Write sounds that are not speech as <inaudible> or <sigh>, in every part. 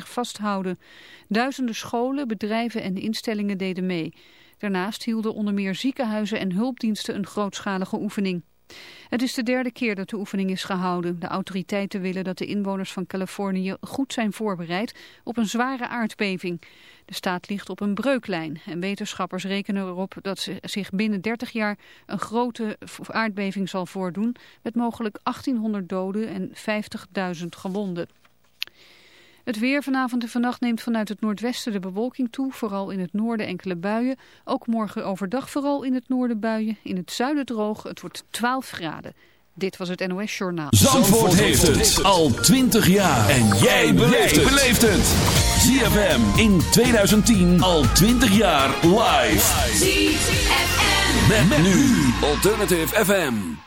zich vasthouden. Duizenden scholen, bedrijven en instellingen deden mee. Daarnaast hielden onder meer ziekenhuizen en hulpdiensten een grootschalige oefening. Het is de derde keer dat de oefening is gehouden. De autoriteiten willen dat de inwoners van Californië goed zijn voorbereid op een zware aardbeving. De staat ligt op een breuklijn en wetenschappers rekenen erop dat zich binnen 30 jaar een grote aardbeving zal voordoen met mogelijk 1800 doden en 50.000 gewonden. Het weer vanavond en vannacht neemt vanuit het noordwesten de bewolking toe. Vooral in het noorden enkele buien. Ook morgen overdag vooral in het noorden buien. In het zuiden droog. Het wordt 12 graden. Dit was het NOS Journaal. Zandvoort, heeft het al 20 jaar. En jij beleeft het. ZFM in 2010 al 20 jaar live. ZFM. Met, nu Alternative FM.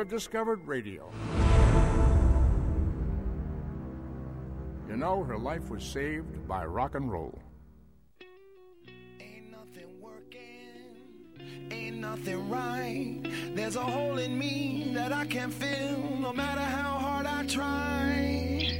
Have discovered radio. You know, her life was saved by rock and roll. Ain't nothing working, ain't nothing right. There's a hole in me that I can't fill no matter how hard I try.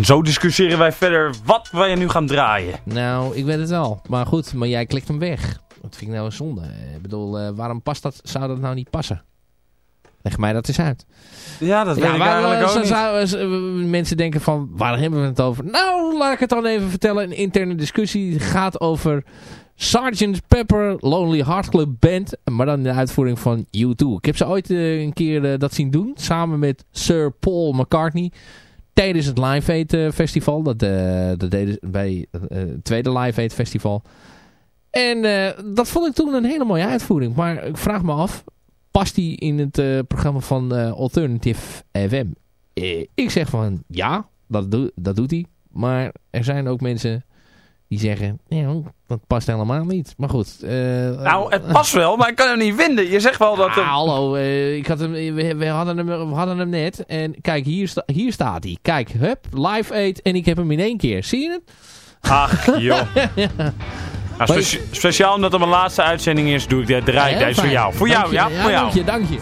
En zo discussiëren wij verder wat wij nu gaan draaien. Nou, ik weet het wel. Maar goed, maar jij klikt hem weg. Dat vind ik nou een zonde. Ik bedoel, eh, waarom past dat, zou dat nou niet passen? Leg mij dat eens uit. Ja, dat weet ik maar, eigenlijk ook zou- mensen denken van, waar hebben we het over? Nou, laat ik het dan even vertellen. Een interne discussie gaat over Sgt. Pepper Lonely Heart Club Band. Maar dan de uitvoering van U2. Ik heb ze ooit eh, een keer eh, dat zien doen. Samen met Sir Paul McCartney. Tijdens het Live eh, festival. Dat, eh, dat deden bij eh, het tweede Live Aid festival. En dat vond ik toen een hele mooie uitvoering. Maar ik vraag me af, past die in het programma van Alternative FM? Ik zeg van ja, dat, dat doet hij. Maar er zijn ook mensen Die zeggen, nou, dat past helemaal niet. Maar goed. eh, Nou, het past wel, maar ik kan hem niet vinden. Je zegt wel dat... Ah, het- hallo, eh, ik had hem, we, we hadden hem, we hadden hem net. En kijk, hier, sta, hier staat hij. Kijk, hup, live aid. En ik heb hem in één keer. Zie je het? Ach, joh. <laughs> Nou, spe- speciaal omdat het mijn laatste uitzending is, doe ik de, draai ik deze voor jou. Voor jou, ja? Voor jou. Dank je, dank je.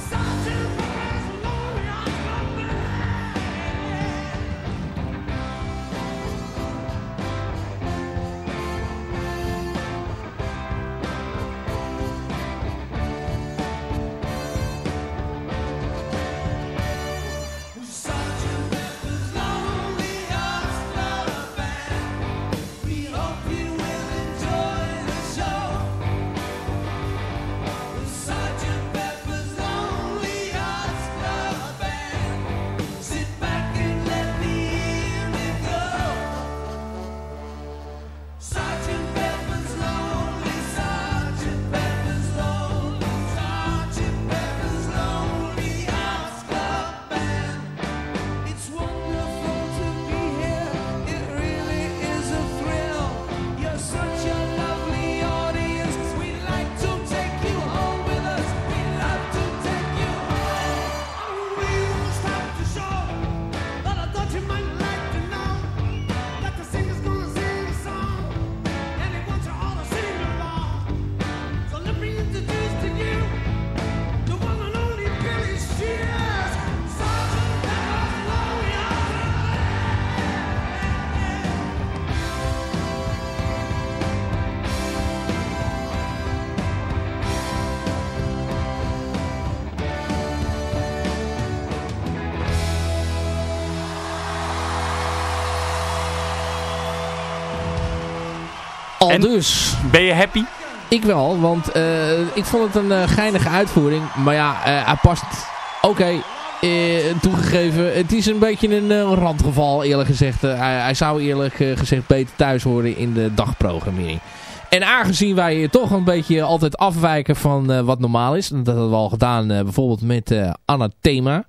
Al En- dus. Ben je happy? Ik wel, want eh, ik vond het een eh, geinige uitvoering. Maar ja, eh, hij past... Oké, eh, toegegeven, het is een beetje een randgeval eerlijk gezegd. Hij, hij zou eerlijk gezegd beter thuis horen in de dagprogrammering. En aangezien wij toch een beetje altijd afwijken van wat normaal is. Dat hebben we al gedaan bijvoorbeeld met Anathema.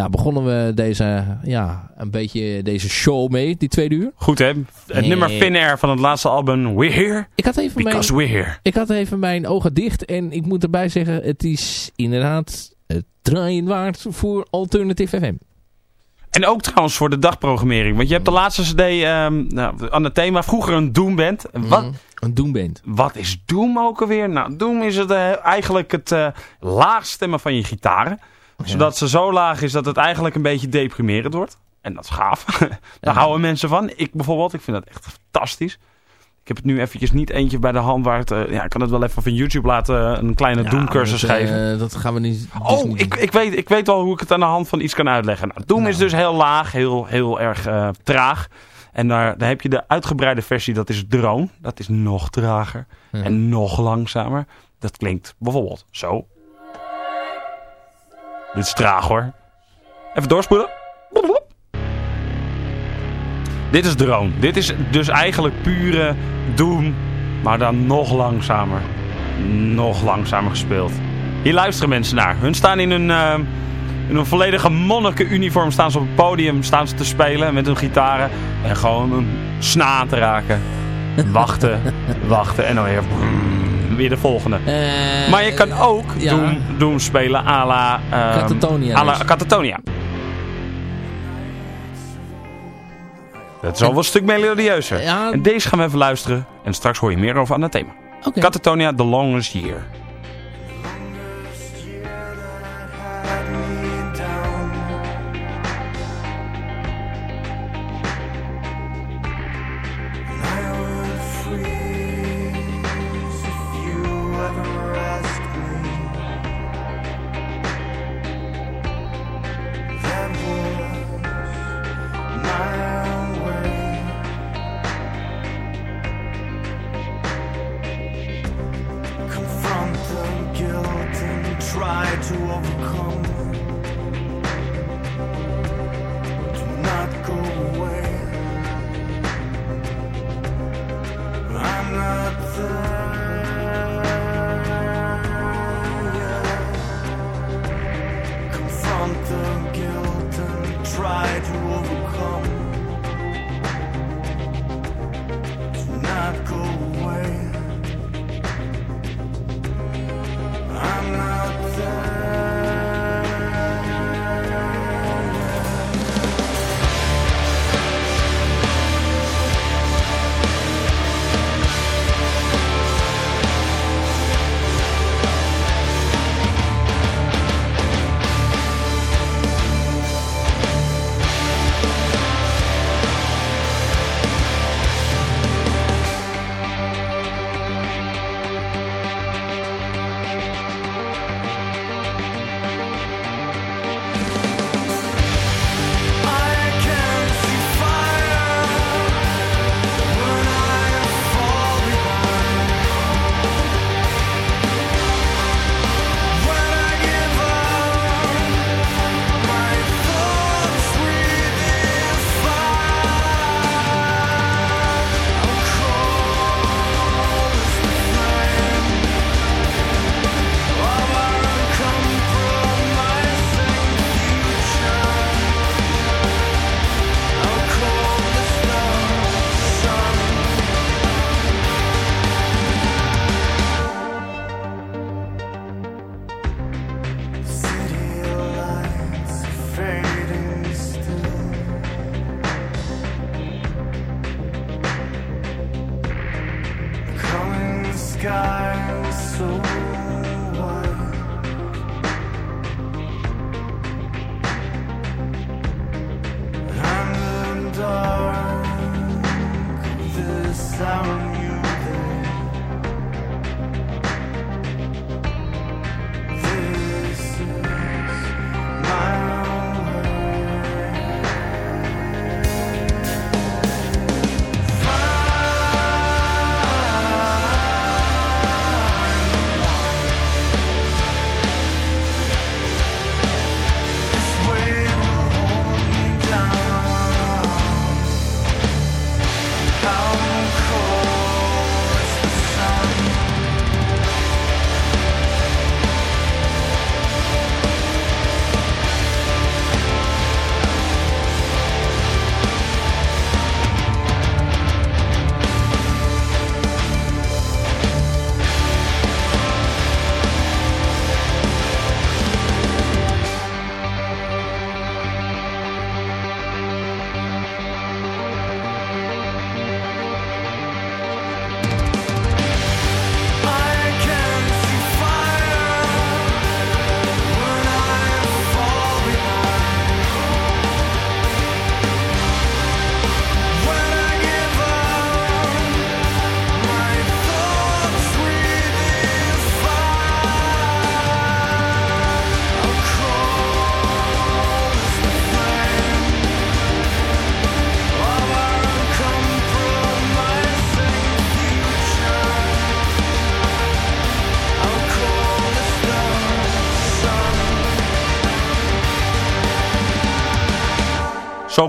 Nou, begonnen we deze, ja, een beetje deze show mee, die tweede uur. Goed hè? Het nummer Thin Air van het laatste album We're Here Ik had even mijn... Because We're Here. Ik had even mijn ogen dicht en ik moet erbij zeggen, het is inderdaad het draaien waard voor Alternative FM. En ook trouwens voor de dagprogrammering. Want je hebt de laatste cd ehm nou, aan het thema vroeger een Doom band. Wat, Mm, Een doomband. wat is Doom ook alweer? Nou, Doom is het, eh, eigenlijk het eh laagstemmen van je gitaren. Zodat ze zo laag is dat het eigenlijk een beetje deprimerend wordt. En dat is gaaf. <laughs> Daar houden mensen van. Ik bijvoorbeeld, ik vind dat echt fantastisch. Ik heb het nu eventjes niet eentje bij de hand waar het... eh, ja, ik kan het wel even van YouTube laten, een kleine Ja, Doom-cursus dat, eh, geven. dat gaan we niet... Oh, niet ik, ik, weet, ik weet wel hoe ik het aan de hand van iets kan uitleggen. Nou, Doom is dus heel laag, heel, heel erg eh, traag. En daar, daar heb je de uitgebreide versie, dat is Drone. Dat is nog trager Ja. en nog langzamer. Dat klinkt bijvoorbeeld zo. Dit is traag hoor. Even doorspoelen. Dit is Drone. Dit is dus eigenlijk pure Doom, maar dan nog langzamer. Nog langzamer gespeeld. Hier luisteren mensen naar. Hun staan in een, eh, in een volledige monnikenuniform staan ze op het podium staan ze te spelen met hun gitaren. En gewoon een sna te raken. Wachten, <laughs> wachten en dan weer, weer de volgende. Eh, Maar je kan ook ja. Doom, Doom spelen à la... ehm, Catatonia à la dus. Catatonia. Dat is al wel een stuk melodieuzer. Ja. En deze gaan we even luisteren. En straks hoor je meer over aan het thema. Catatonia, The Longest Year.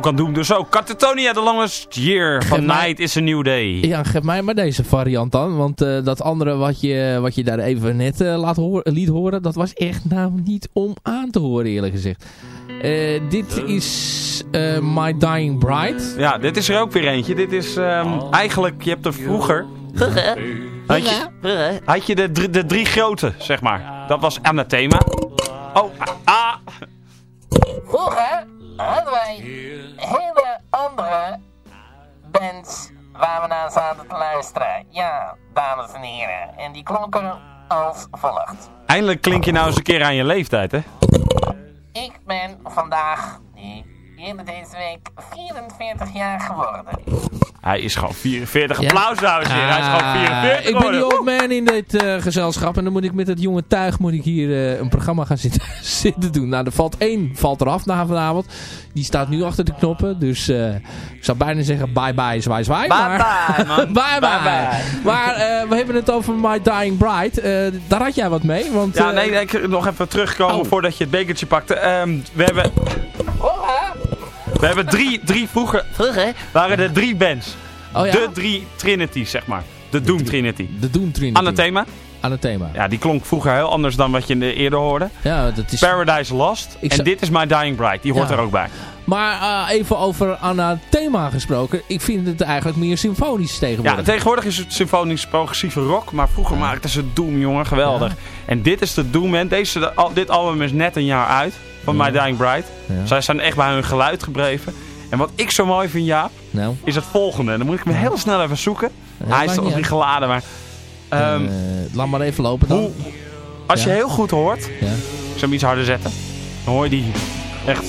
Kan Doom dus ook. Catatonia, the longest year. Van mij- Night is a new day. Ja, geef mij maar deze variant dan. Want eh, dat andere wat je, wat je daar even net eh, laat horen, liet horen, dat was echt nou niet om aan te horen eerlijk gezegd. Eh, dit is eh, My Dying Bride. Ja, dit is er ook weer eentje. Dit is ehm, eigenlijk, je hebt er vroeger... Had je, had je de, drie- de drie grote, zeg maar. Dat was Anathema. Oh, ah, ah. Vroeger hadden wij hele andere bands waar we naar zaten te luisteren. Ja, dames en heren. En die klonken als volgt. Eindelijk klink je nou eens een keer aan je leeftijd, hè? Ik ben vandaag, nee, eerder deze week, 44 jaar geworden. Hij is gewoon 44. Ja. Applaus, dames en heren. Hij is gewoon 44 Ah, ik ben die old man in dit eh, gezelschap. En dan moet ik met het jonge tuig moet ik hier eh, een programma gaan zitten, <laughs> zitten doen. Nou, er valt één valt eraf na vanavond. Die staat nu achter de knoppen. Dus eh, ik zou bijna zeggen bye bye, zwaai zwaai. Bye maar, bye, man. <laughs> bye, bye Bye bye. Maar we hebben het over My Dying Bride. Daar had jij wat mee. Want, Ja, nee, nee, ik nog even terugkomen Oh. voordat je het bekertje pakte. Ehm, we hebben, we hebben drie, drie vroeger, vroeger waren er drie bands. oh ja? De drie Trinities, zeg maar. De Doom Trinity. de Doom Trinity. Anathema. Aan het thema. Ja, die klonk vroeger heel anders dan wat je in de eerder hoorde. Ja, dat is... Paradise Lost. Ik en dit is My Dying Bride. Die hoort Ja. er ook bij. Maar eh, even over Anathema gesproken. Ik vind het eigenlijk meer symfonisch Ja, tegenwoordig. tegenwoordig is het symfonisch progressieve rock. Maar vroeger maakten ze Doom, jongen. Geweldig. En dit is de Doom, man. Deze, dit album is net een jaar uit. Van My Dying Bride. Zij zijn echt bij hun geluid gebleven. En wat ik zo mooi vind, Jaap, nou, is het volgende. En dan moet ik hem heel snel even zoeken. Hij is nog niet geladen, maar... ehm, eh, laat maar even lopen dan. hoe, als je heel goed hoort... Ja. Ik zal hem iets harder zetten. Dan hoor je die echt...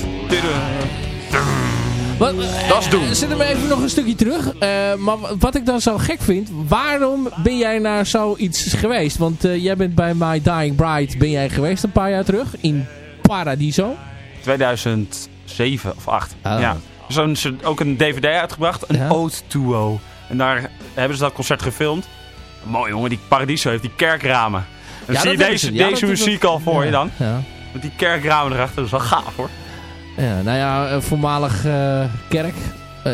Wat, Dat is doen. eh, Zet hem even nog een stukje terug. Eh, maar wat ik dan zo gek vind, waarom ben jij naar zoiets geweest? Want jij bent bij My Dying Bride, ben jij geweest een paar jaar terug in Paradiso. 2007 of 8. Oh. Ja. Zo'n ze ook een DVD uitgebracht, een Ja. Ode to. En daar hebben ze dat concert gefilmd. Mooi jongen, die Paradiso heeft die kerkramen. Dan Ja, zie je hebben deze, ze. Ja, deze muziek al voor je dan. Ja. Met die kerkramen erachter, dat is wel gaaf hoor. Ja, nou ja, een voormalig eh, kerk. Eh,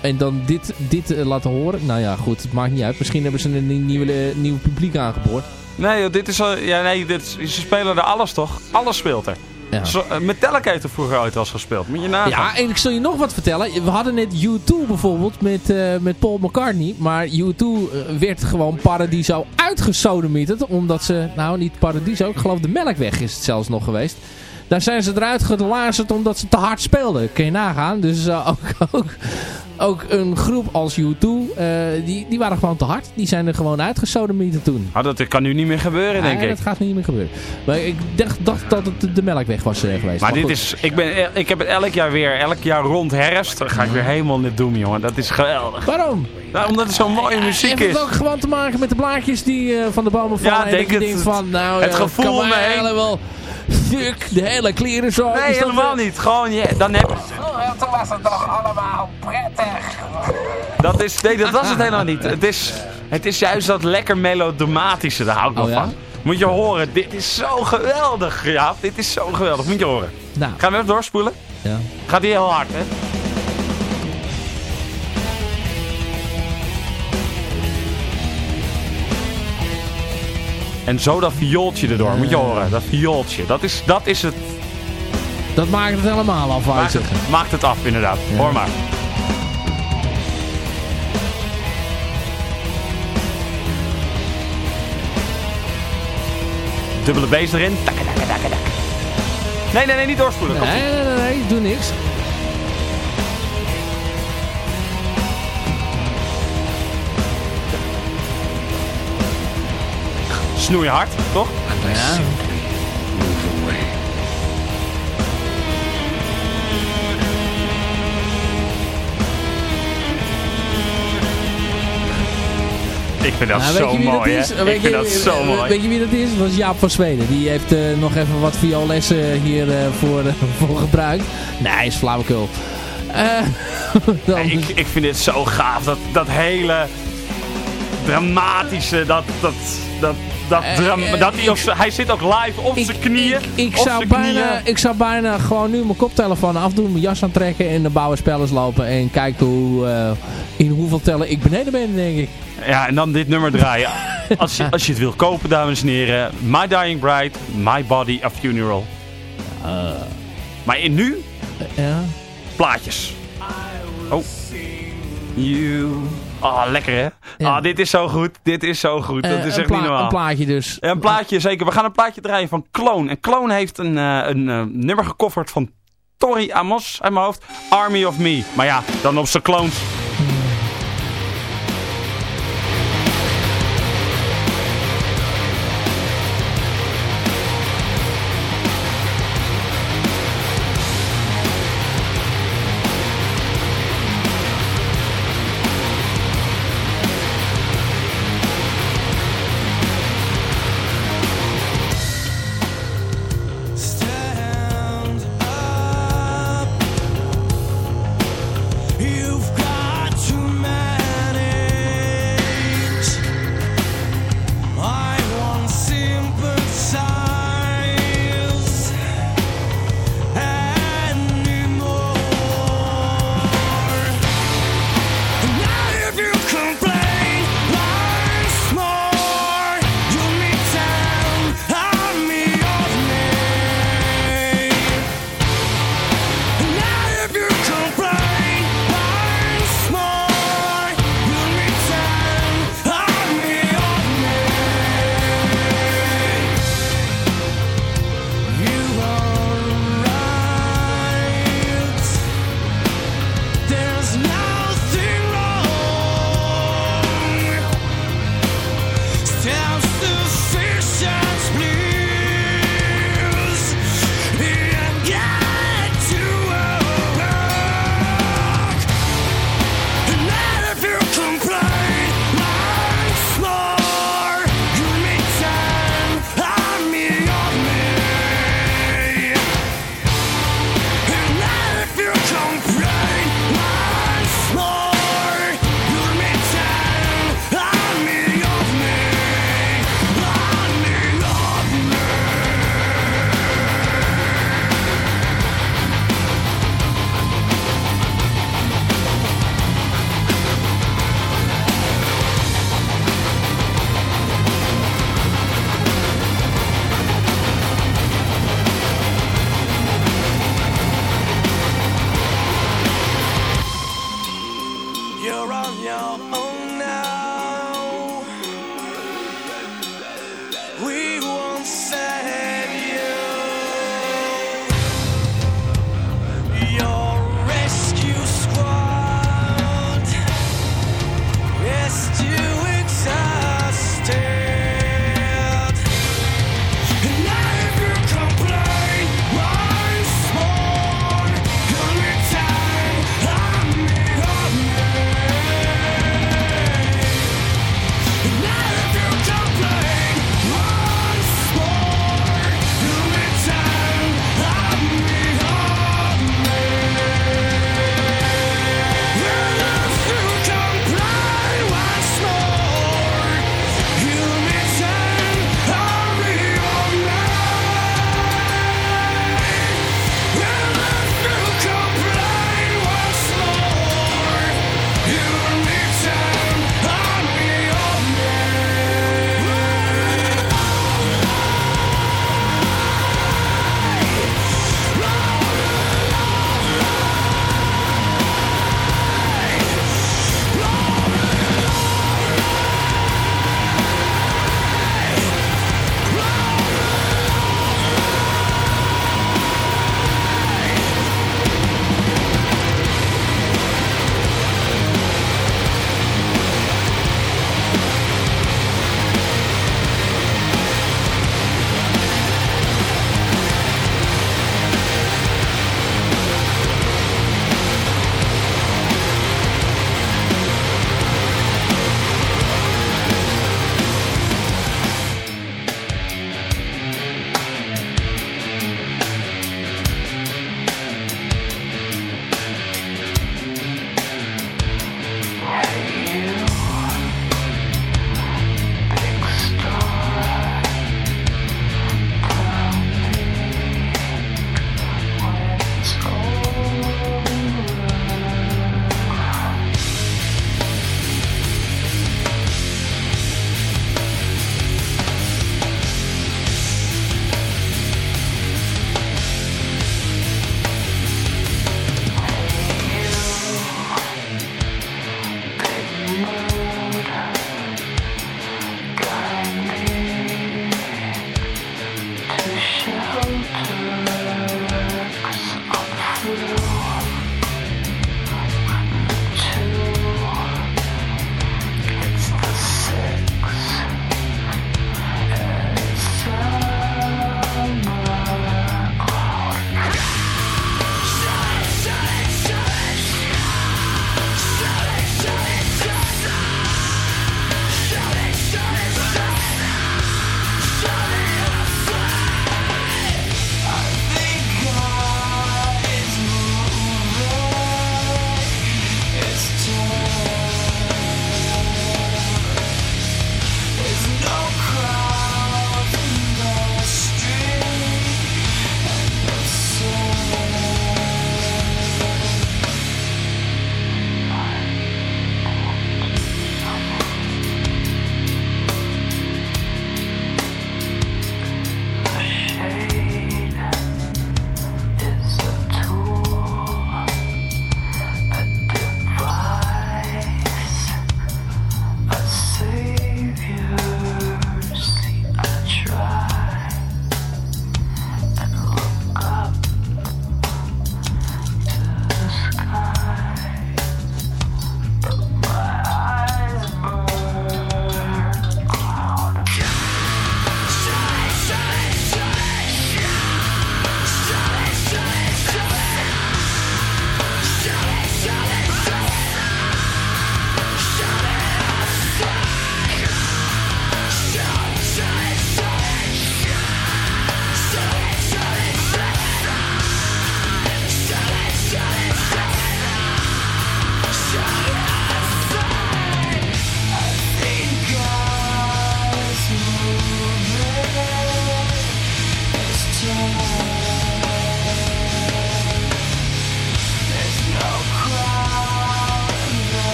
en dan dit, dit eh, laten horen. Nou ja, goed, het maakt niet uit. Misschien hebben ze een nieuwe, eh, nieuw publiek aangeboord. Nee, dit is al, ja, nee dit, is- ze spelen er alles toch? Alles speelt er. Ja. Zo, eh, Metallica heeft er vroeger ooit eens gespeeld. Moet je nagaan. Ja, en ik zal je nog wat vertellen. We hadden net U2 bijvoorbeeld met, eh, met Paul McCartney. Maar U2 eh, werd gewoon Paradiso uitgesodemieterd. Omdat ze, nou niet Paradiso, ik geloof de Melkweg is het zelfs nog geweest. Daar zijn ze eruit gelazerd omdat ze te hard speelden. Kun je nagaan. Dus eh, ook, <laughs> ook, ook een groep als U2, eh, die, die waren gewoon te hard. Die zijn er gewoon uitgesodemieterd toen. Oh, dat kan nu niet meer gebeuren, denk Nee, ik. dat gaat niet meer gebeuren. Maar ik dacht, dacht dat het de- Melkweg was eh, geweest. Maar dit goed. is, ik, ben, ik heb het elk jaar weer, elk jaar rond herfst, dan ga ik weer helemaal net doen, jongen. Dat is geweldig. Waarom? Nou, omdat het zo'n mooie muziek Heeft het is. ook gewoon te maken met de blaadjes die van de bomen vallen? Ja, en denk dat je het. denkt van, nou, Het gevoel me heen. wel... Fuck, de hele kleren zo. Nee, helemaal eh, niet. Gewoon, je, dan heb, Vroeger toen was het toch allemaal prettig. dat, is, nee, dat was het helemaal niet. Het is, het is juist dat lekker melodramatische, daar hou ik wel Oh, ja? van. Moet je horen, dit is zo geweldig, ja. Dit is zo geweldig, moet je horen. Nou, Gaan we even doorspoelen? ja. Gaat die heel hard, hè? En zo dat viooltje erdoor, moet je horen. Dat viooltje, dat is, dat is het. Dat maakt het helemaal af, Maakt het, maakt het af, inderdaad. Ja. Hoor maar. Dubbele bass erin. Nee, nee, nee, niet doorspoelen. Nee, nee, nee, nee, doe niks. Snoeihard, toch? Ja. Ik vind dat Nou, zo mooi, dat is? hè? Weet Ik vind je- dat zo eh, mooi. Weet je wie dat is? Dat was Jaap van Zweden. Die heeft eh, nog even wat vioollessen hier eh, voor, <laughs> voor gebruikt. Nee, is flauwekul. Eh, <laughs> Nee, ik, ik vind dit zo gaaf. Dat, dat hele dramatische, dat, dat, dat, dat, Eh, eh, dat hij, op hij zit ook live op zijn knieën. Ik zou, bijna, knieën. ik zou bijna gewoon nu mijn koptelefoon afdoen, mijn jas aantrekken en de bouwen spellers lopen. En kijken hoe, eh, in hoeveel tellen ik beneden ben, denk ik. Ja, en dan dit nummer draaien. <laughs> Als je, als je het wil kopen, dames en heren. My Dying Bride, My Body, A Funeral. Maar in nu, Ja. plaatjes. Oh. You. Ah, lekker hè? Ah, dit is zo goed. Dit is zo goed. Dat Eh, is echt niet normaal. een plaatje dus. Een plaatje, zeker. We gaan een plaatje draaien van Clone. En Clone heeft een, eh, een eh, nummer gecoverd van Tori Amos uit mijn hoofd. Army of Me. Maar ja, dan op zijn clones.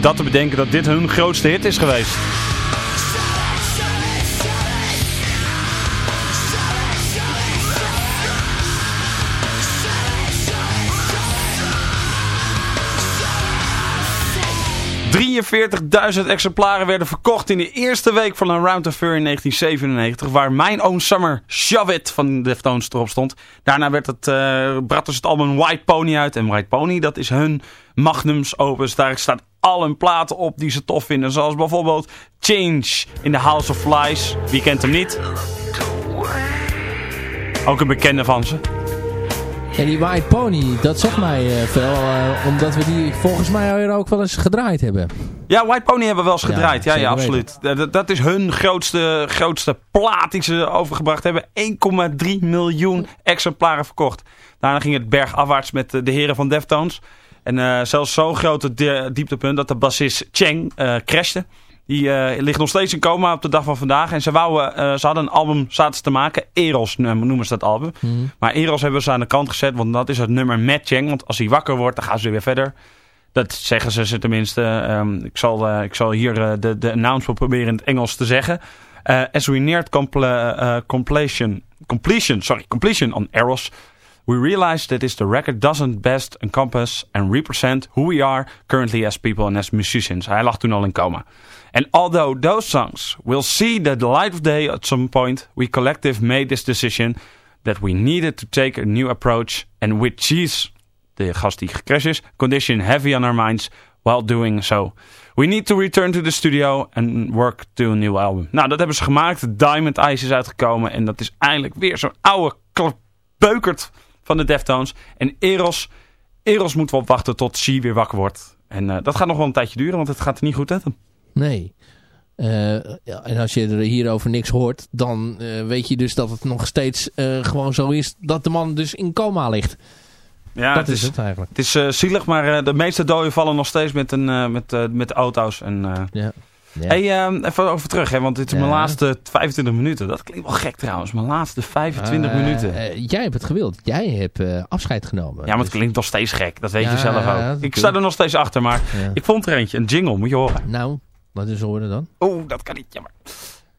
Dat te bedenken dat dit hun grootste hit is geweest. 43.000 exemplaren werden verkocht in de eerste week van Around the Fur in 1997. Waar mijn oom Summer Shove It van Deftones erop stond. Daarna werd het, uh, bracht dus het album White Pony uit. En White Pony, dat is hun magnums opus. Daar staat al hun platen op die ze tof vinden. Zoals bijvoorbeeld Change in the House of Flies. Wie kent hem niet? Ook een bekende van ze. En die White Pony, dat zegt mij uh, veel, uh, omdat we die volgens mij ook wel eens gedraaid hebben. Ja, White Pony hebben we wel eens gedraaid. Ja, ja, ja absoluut. Dat, dat, is hun grootste, grootste plaat die ze overgebracht hebben. 1,3 miljoen exemplaren verkocht. Daarna ging het bergafwaarts met de, de heren van Deftones. En uh, zelfs zo'n grote dieptepunt dat de bassist Cheng crashte. Die uh, ligt nog steeds in coma op de dag van vandaag. En ze, wouden, uh, ze hadden een album zaten te maken. Eros noemen ze dat album. Mm. Maar Eros hebben ze aan de kant gezet. Want dat is het nummer met Cheng. Want als hij wakker wordt, dan gaan ze weer verder. Dat zeggen ze tenminste. Um, ik, zal, uh, ik zal hier de, de announcement proberen in het Engels te zeggen. as we neared completion, completion, sorry, completion on Eros... We realized that this the record doesn't best encompass and represent who we are currently as people and as musicians. Hij lag toen al in coma. And although those songs will see the light of day at some point, we collective made this decision that we needed to take a new approach and with Cheese, de gast die gecrashed is, condition heavy on our minds while doing so. We need to return to the studio and work to a new album. Nou, dat hebben ze gemaakt. Diamond Eyes is uitgekomen en dat is eindelijk weer zo'n oude beukert van de Deftones. En Eros, Eros moeten we opwachten tot She weer wakker wordt. En uh, dat gaat nog wel een tijdje duren, want het gaat er niet goed met hem. Nee. Uh, ja, en als je er hierover niks hoort, dan uh, weet je dus dat het nog steeds gewoon zo is dat de man dus in coma ligt. Ja, dat het is, het eigenlijk. Het is zielig, maar de meeste doden vallen nog steeds met, een, met, met de auto's. En, ja. Ja. Hey, uh, even over terug, hè, want dit is mijn laatste 25 minuten. Dat klinkt wel gek trouwens, mijn laatste 25 uh, minuten. Uh, jij hebt het gewild. Jij hebt eh, afscheid genomen. Ja, maar het klinkt nog steeds gek. Dat weet je zelf ook. Ik sta er nog steeds achter, maar ik vond er eentje. Een jingle, moet je horen. Nou, wat is horen dan? Oeh, dat kan niet, jammer.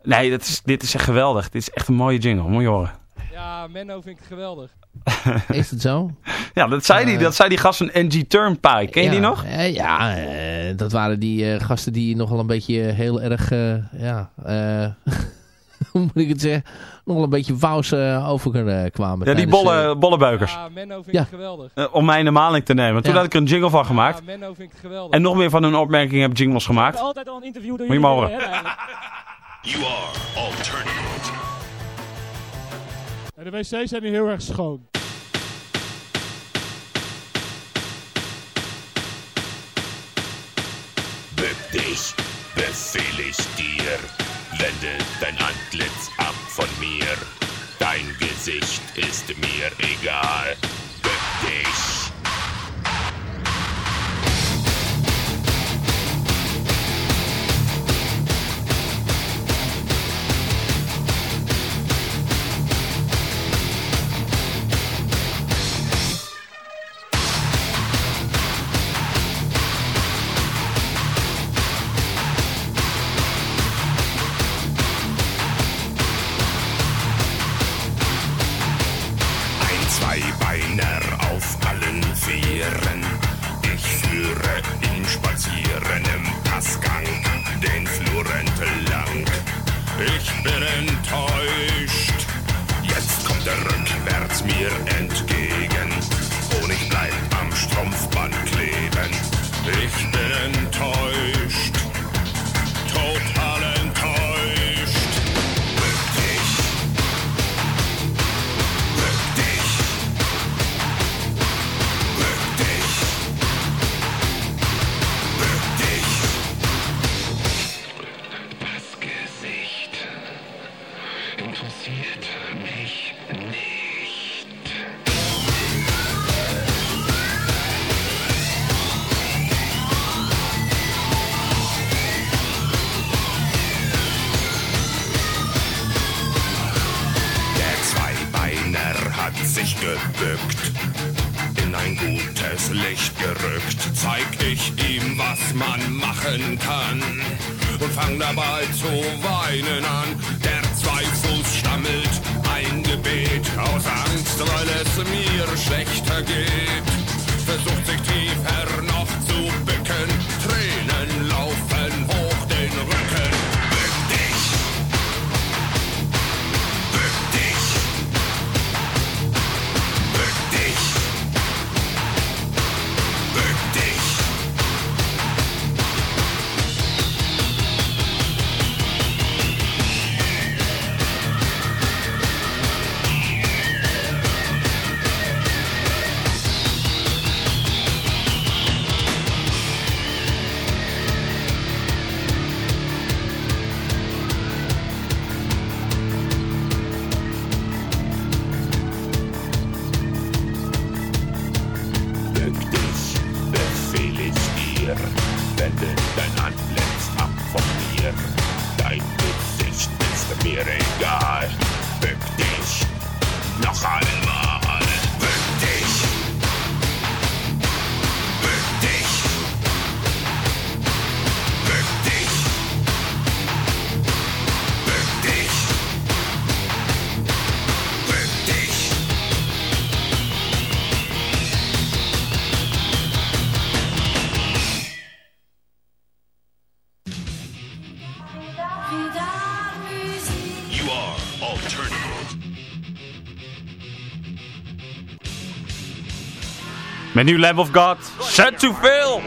Nee, dat is, dit is echt geweldig. Dit is echt een mooie jingle, moet je horen. Ja, Menno vind ik geweldig. Is het zo? <laughs> Ja, dat zei, die, dat zei die gast van NG Turnpike. Ken je ja, die nog? Uh, ja, dat waren die uh, gasten die nogal een beetje heel erg, ja, <laughs> hoe moet ik het zeggen, nogal een beetje wous overkwamen. Ja, die bolle, bollebuikers. Ja, Menno vind ik geweldig. om mij in de maling te nemen. Toen ja. had ik er een jingle van gemaakt. Ja, Menno vind ik geweldig. En nog meer van hun opmerkingen heb jingles gemaakt. Ik altijd al een interview door Moet je maar horen. You are alternative. En de wc's zijn nu heel erg schoon. Befehl ich dir. Wende dein Antlitz ab von mir. Dein Gesicht ist mir egal. ich bin enttäuscht. Jetzt kommt er rückwärts mir entgegen und ich bleib am Strumpfband kleben. Ich man machen kann. Und fang dabei zu weinen an. Der Zweifuß stammelt ein Gebet aus Angst, weil es mir schlechter geht. Versucht sich tiefer noch Met nieuw Lamb of God, Set to Fail.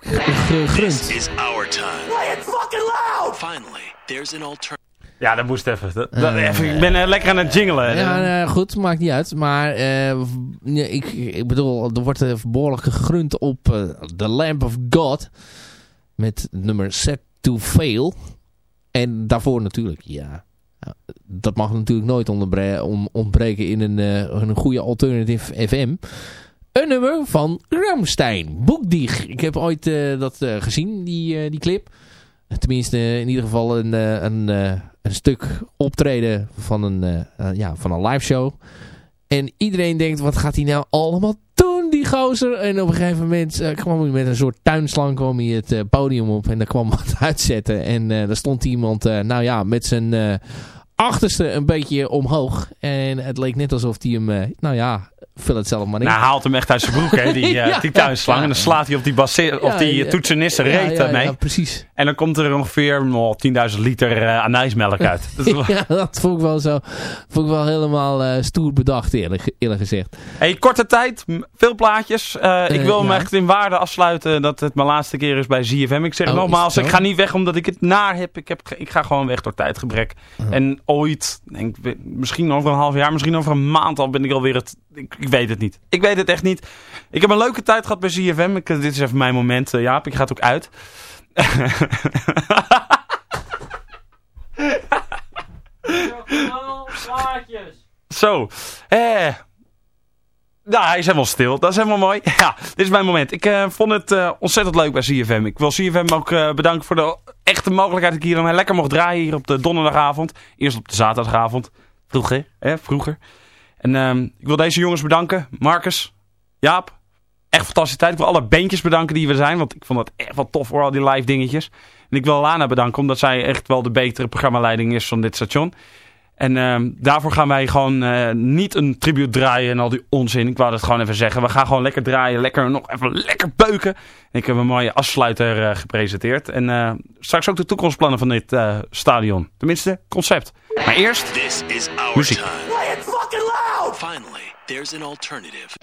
Behoorlijk gegrunt. This is our time. Play it fucking loud! Finally, there's an alternative. Ja, dat moest even. Dat, dat, even ik ben uh, lekker aan het jingelen. Ja, uh, goed, maakt niet uit. Maar uh, ik, ik bedoel, er wordt behoorlijk gegrunt op The Lamp of God. Met nummer Set to Fail. En daarvoor natuurlijk, ja. Dat mag natuurlijk nooit ontbreken in een, een goede alternative FM. Een nummer van Ramstein. Boekdieg. Ik heb ooit dat gezien, die, die clip. Tenminste, in ieder geval een, een, een stuk optreden van een, ja, van een live show. En iedereen denkt, wat gaat hij nou allemaal doen, die gozer? En op een gegeven moment kwam hij met een soort tuinslang kwam hij het podium op. En daar kwam <laughs> wat uitzetten. En daar stond iemand, nou ja, met zijn achterste een beetje omhoog. En het leek net alsof hij hem, nou ja, vul het zelf maar in. Nou, hij haalt hem echt uit zijn broek, hè, die, <laughs> ja, die tuinslang. Ja, en dan slaat hij op die, basse op die reet mee. Ja, precies. En dan komt er ongeveer oh, 10.000 liter uh, anijsmelk <laughs> uit. Dat wel... ja, dat vond ik wel zo. Vond ik wel helemaal uh, stoer bedacht, eerlijk, eerlijk gezegd. Hey, korte tijd, veel plaatjes. Uh, ik wil hem echt in waarde afsluiten dat het mijn laatste keer is bij ZFM. Ik zeg oh, nogmaals, ik ga niet weg omdat ik het naar heb. Ik, heb, ik ga gewoon weg door tijdgebrek. En ooit, denk, misschien over een half jaar, misschien over een maand al ben ik alweer het... Ik, weet het niet. Ik weet het echt niet. Ik heb een leuke tijd gehad bij ZFM. Ik, dit is even mijn moment. Jaap, ik ga het ook uit. <laughs> Zo. Eh. Nou, hij is helemaal stil. Dat is helemaal mooi. <laughs> Ja, dit is mijn moment. Ik uh, vond het ontzettend leuk bij CFM. Ik wil CFM ook bedanken voor de echte mogelijkheid dat ik hier lekker mocht draaien hier op de donderdagavond. Eerst op de zaterdagavond. Vroeger? Vroeger. En ehm, ik wil deze jongens bedanken. Marcus, Jaap, echt fantastische tijd. Ik wil alle bandjes bedanken die we zijn. Want ik vond het echt wel tof voor al die live dingetjes. En ik wil Lana bedanken omdat zij echt wel de betere programmaleiding is van dit station. En uh, daarvoor gaan wij gewoon uh, niet een tribute draaien en al die onzin. Ik wou dat gewoon even zeggen. We gaan gewoon lekker draaien. Lekker nog even lekker beuken. Ik heb een mooie afsluiter uh, gepresenteerd. En uh, straks ook de toekomstplannen van dit stadion. Tenminste, concept. Maar eerst This is our muziek. Time. Finally, there's an alternative.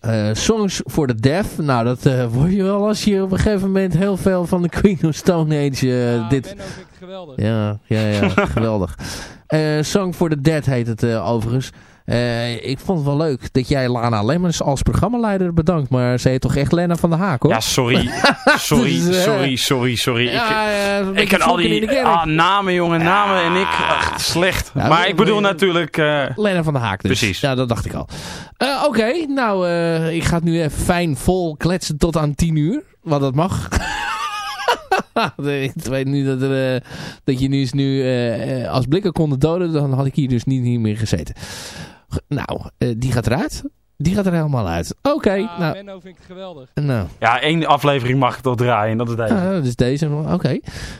Eh, Songs for the Deaf. Nou, dat eh, <laughs> word je wel als je op een gegeven moment heel veel van de Queen of Stone Age... eh, Ja, dit... Vind ik geweldig. Ja, ja, ja, <laughs> geweldig. Song for the Dead heet het overigens. Eh, ik vond het wel leuk dat jij Lana Lemmens als programmaleider bedankt. Maar ze heet toch echt Lena van der Haak, hoor? Ja, sorry. <laughs> Sorry, Dus, eh, sorry, sorry, sorry. Ja, een ik ken al die ah, namen, jongen, namen en ik. Ach, slecht. Ja, maar ik bedoel natuurlijk... eh, Lena van der Haak dus. Precies. Ja, dat dacht ik al. Oké, nou, ik ga het nu even fijn vol kletsen tot aan 10 uur. Want dat mag. <laughs> <laughs> ik weet nu dat, er, eh, dat je nu eens nu eh, eh, als blikken konden doden, dan had ik hier dus niet, niet meer gezeten. G- Nou, eh, die gaat eruit. Die gaat er helemaal uit. Oké, Ja, nou, Benno vind ik geweldig. nou. ja, één aflevering mag ik toch draaien. en Dat is deze. Ah, dat is deze. Oké.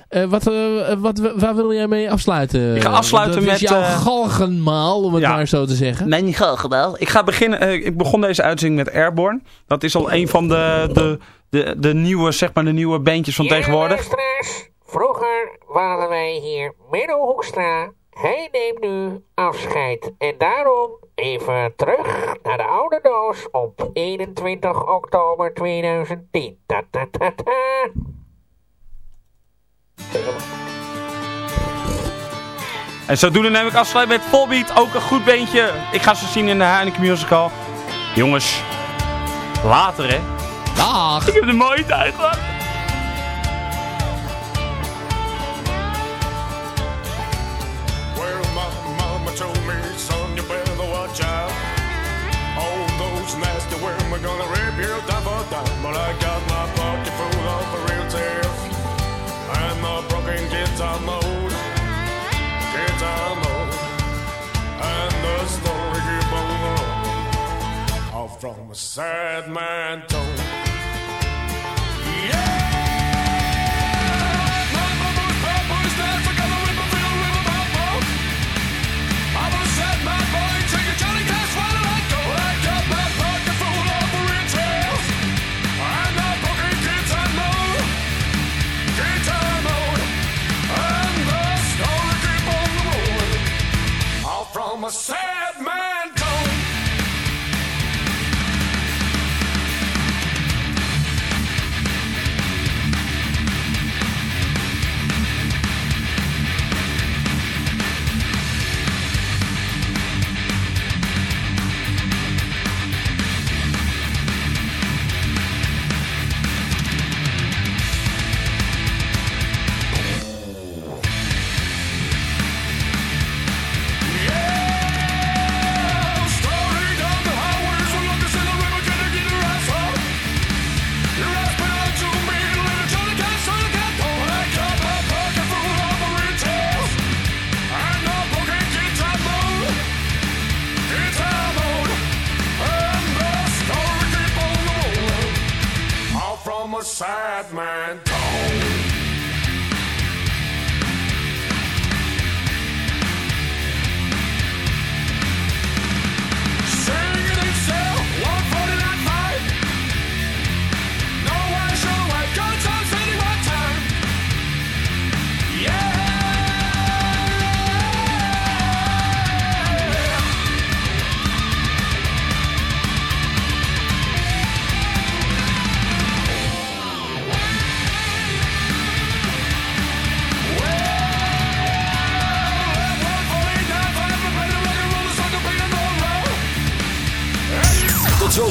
Eh, wat, wat, waar wil jij mee afsluiten? Ik ga afsluiten dat is met, jouw eh, galgenmaal, om het ja. maar zo te zeggen. Graag gedaan. Ik ga beginnen. eh, ik begon deze uitzending met Airborne. Dat is al een van de, de, de, de nieuwe, zeg maar, de nieuwe bandjes van Ja, tegenwoordig. Vroeger waren wij hier Menno Hoekstra. Hij neemt nu afscheid. En daarom even terug naar de oude doos op 21 oktober 2010. Ta ta ta ta. En zodoende neem ik afscheid met Volbeat. Ook een goed beentje. Ik ga ze zien in de Heineken Musical. Jongens, later hè. Dag! Ik heb een mooie tijd gehad. Well, my mama told me, son, you better watch out. All those nasty women gonna rip you down for down. But I got my pocket full of real tears and my broken guitar mode, guitar mode, and the story keep on. All from a sad man told.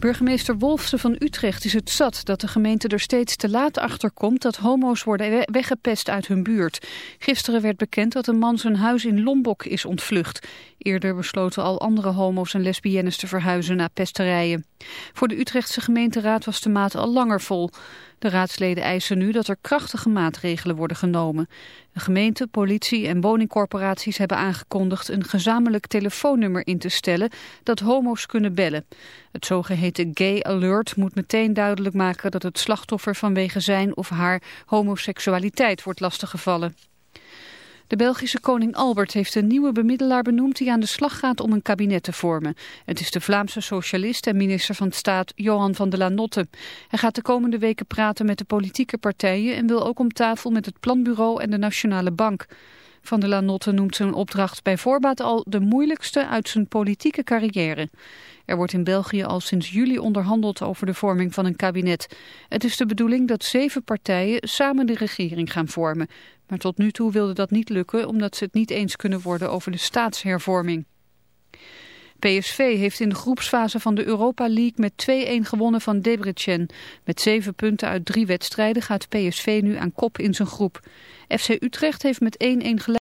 Burgemeester Wolfsen van Utrecht is het zat dat de gemeente er steeds te laat achter komt dat homo's worden we- weggepest uit hun buurt. Gisteren werd bekend dat een man zijn huis in Lombok is ontvlucht. Eerder besloten al andere homo's en lesbiennes te verhuizen naar pesterijen. Voor de Utrechtse gemeenteraad was de maat al langer vol. De raadsleden eisen nu dat er krachtige maatregelen worden genomen. De gemeente, politie en woningcorporaties hebben aangekondigd een gezamenlijk telefoonnummer in te stellen dat homo's kunnen bellen. Het zogeheten Gay Alert moet meteen duidelijk maken dat het slachtoffer vanwege zijn of haar homoseksualiteit wordt lastiggevallen. De Belgische koning Albert heeft een nieuwe bemiddelaar benoemd die aan de slag gaat om een kabinet te vormen. Het is de Vlaamse socialist en minister van Staat Johan van der Lanotte. Hij gaat de komende weken praten met de politieke partijen en wil ook om tafel met het Planbureau en de Nationale Bank. Van der Lanotte noemt zijn opdracht bij voorbaat al de moeilijkste uit zijn politieke carrière. Er wordt in België al sinds juli onderhandeld over de vorming van een kabinet. Het is de bedoeling dat zeven partijen samen de regering gaan vormen. Maar tot nu toe wilde dat niet lukken omdat ze het niet eens kunnen worden over de staatshervorming. PSV heeft in de groepsfase van de Europa League met 2-1 gewonnen van Debrecen. Met zeven punten uit drie wedstrijden gaat PSV nu aan kop in zijn groep. FC Utrecht heeft met 1-1 gelijk.